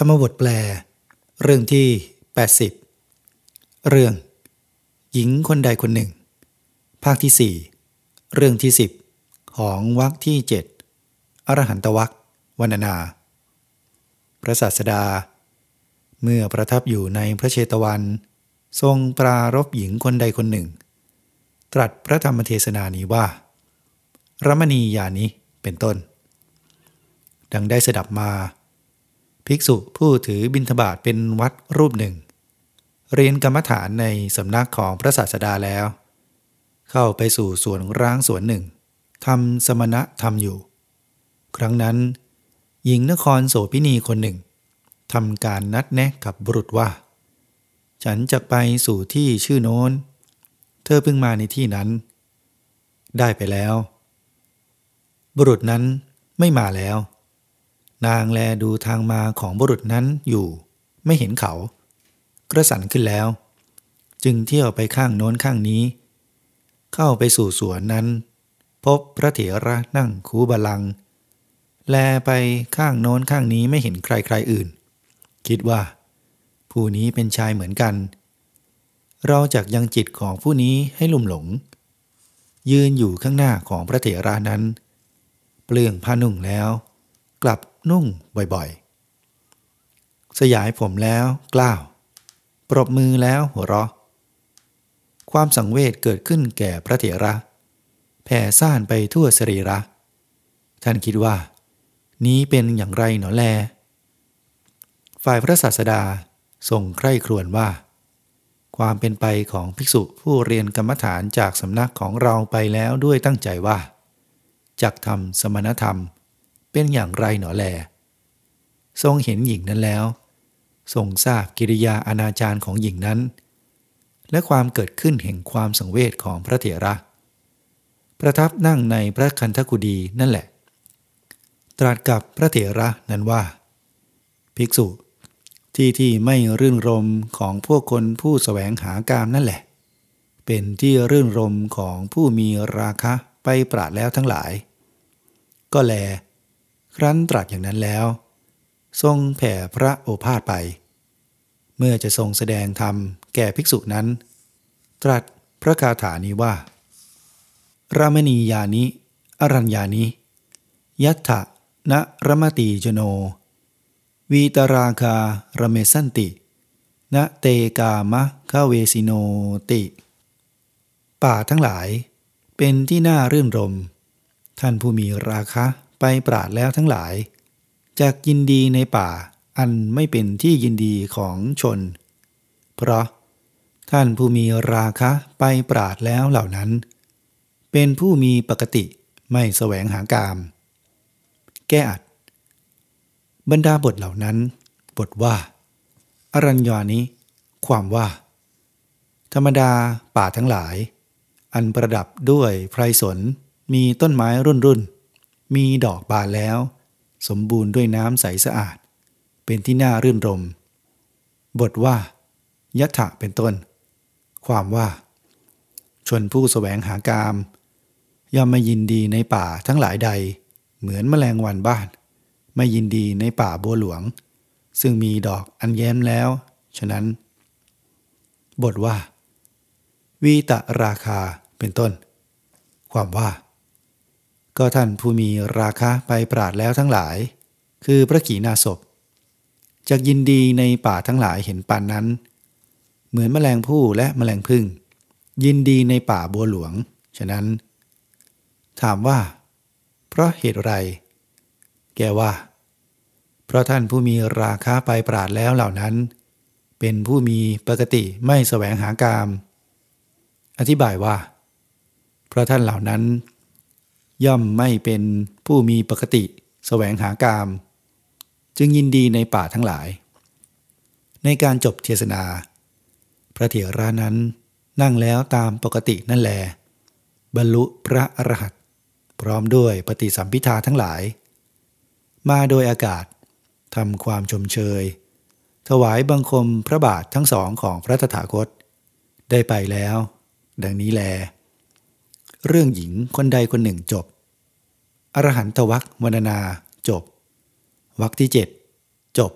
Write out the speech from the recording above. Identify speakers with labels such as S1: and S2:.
S1: รรมบทแปล เรื่องที่ 80 เรื่อง หญิงคนใดคนหนึ่ง ภาคที่ 4 เรื่องที่ 10 ของวรรคที่ 7 อรหันตวรรควรรณนา พระศาสดา เมื่อประทับอยู่ในพระเชตวัน ทรงปรารบหญิงคนใดคนหนึ่ง ตรัสพระธรรมเทศนานี้ว่า รมณียานี้เป็นต้น ดังได้สดับมา ภิกษุผู้ถือบิณฑบาตเป็นวัดรูปหนึ่ง เรียนกรรมฐานในสำนักของพระศาสดาแล้ว เข้าไปสู่สวนร้างสวนหนึ่งทำสมณะทำอยู่ ครั้งนั้น หญิงนครโสพินีคนหนึ่งทำการนัดแนะกับบุรุษว่า ฉันจะไปสู่ที่ชื่อโน้น เธอเพิ่งมาในที่นั้น ได้ไปแล้ว บุรุษนั้นไม่มาแล้ว นางแลดูทางมาของบุรุษนั้นอยู่ ไม่เห็นเขา กระสันขึ้นแล้ว จึงเที่ยวไปข้างโน้นข้างนี้ เข้าไปสู่สวนนั้น พบพระเถระนั่งคูบาลัง แลไปข้างโน้นข้างนี้ไม่เห็นใครใครอื่น คิดว่า ผู้นี้เป็นชายเหมือนกัน เราจักยังจิตของผู้นี้ให้ลุ่มหลง ยืนอยู่ข้างหน้าของพระเถระนั้น เปลืองผ้านุ่งแล้ว กลับ นุ่งบ่อยๆ สยายผมแล้วกล้าว ปรบมือแล้วหัวเราะ ความสังเวชเกิดขึ้นแก่พระเถระแผ่ซ่านไปทั่วสรีระ ท่านคิดว่า นี้เป็นอย่างไรหนอแล ฝ่ายพระศาสดาทรงใคร่ครวญว่า ความเป็นไปของภิกษุผู้เรียนกรรมฐานจากสำนักของเราไปแล้วด้วยตั้งใจว่าจักทำสมณธรรม เป็นอย่างไรหนอแล ทรงเห็นหญิงนั้นแล้ว ทรงทราบกิริยาอนาจารของหญิงนั้น และความเกิดขึ้นแห่งความสังเวชของพระเถระ ประทับนั่งในพระคันธกุดีนั่นแหละ ตรัสกับพระเถระนั้นว่า ภิกษุ ที่ที่ไม่รื่นรมของพวกคนผู้สแสวงหากามนั่นแหละ เป็นที่รื่นรมของผู้มีราคะไปปราดแล้วทั้งหลาย ก็แล ครั้นตรัสอย่างนั้นแล้ว ทรงแผ่พระโอภาษไป เมื่อจะทรงแสดงธรรมแก่ภิกษุนั้น ตรัสพระคาถานี้ว่า รามณียานิ อรัญญานิ ยัตถะนะรมติจโน วีตราคาระเมสันติ นะเตกามะคาเวสิโนติ ป่าทั้งหลายเป็นที่น่ารื่นรม ท่านผู้มีราคะ ไปปราดแล้วทั้งหลายจากยินดีในป่าอันไม่เป็นที่ยินดีของชน เพราะ ท่านผู้มีราคะไปปราดแล้วเหล่านั้น เป็นผู้มีปกติไม่แสวงหากาม แก้อัด บรรดาบทเหล่านั้น บทว่า อรัญญานี้ ความว่า ธรรมดาป่าทั้งหลาย อันประดับด้วยไพรสนมีต้นไม้รุ่นรุ่น มีดอกบานแล้ว สมบูรณ์ด้วยน้ำใสสะอาด เป็นที่น่ารื่นรม บทว่ายัตถะเป็นต้น ความว่า ชนผู้สแสวงหากาม ย่อมไม่ยินดีในป่าทั้งหลายใด เหมือนแมลงวันบ้าน ไม่ยินดีในป่าบัวหลวง ซึ่งมีดอกอันแย้มแล้ว ฉะนั้น บทว่า วีตะราคาเป็นต้น ความว่า ก็ท่านผู้มีราคาไปปราดแล้วทั้งหลาย คือพระขีณาสพจากยินดีในป่าทั้งหลายเห็นปานนั้น เหมือนแมลงผู้และแมลงพึ่ง ยินดีในป่าบัวหลวง ฉะนั้น ถามว่า เพราะเหตุไร แกว่า เพราะท่านผู้มีราคาไปปราดแล้วเหล่านั้น เป็นผู้มีปกติไม่แสวงหากาม อธิบายว่า เพราะท่านเหล่านั้น ย่อมไม่เป็นผู้มีปกติแสวงหากาม จึงยินดีในป่าทั้งหลาย ในการจบเทศนา พระเถระนั้นนั่งแล้วตามปกตินั่นแล บรรลุพระอรหันต์พร้อมด้วยปฏิสัมพิทาทั้งหลาย มาโดยอากาศทำความชมเชย ถวายบังคมพระบาททั้งสองของพระตถาคต ได้ไปแล้ว ดังนี้แล เรื่องหญิงคนใดคนหนึ่งจบ อรหันตวักวรรณนาจบวักที่เจ็ดจบ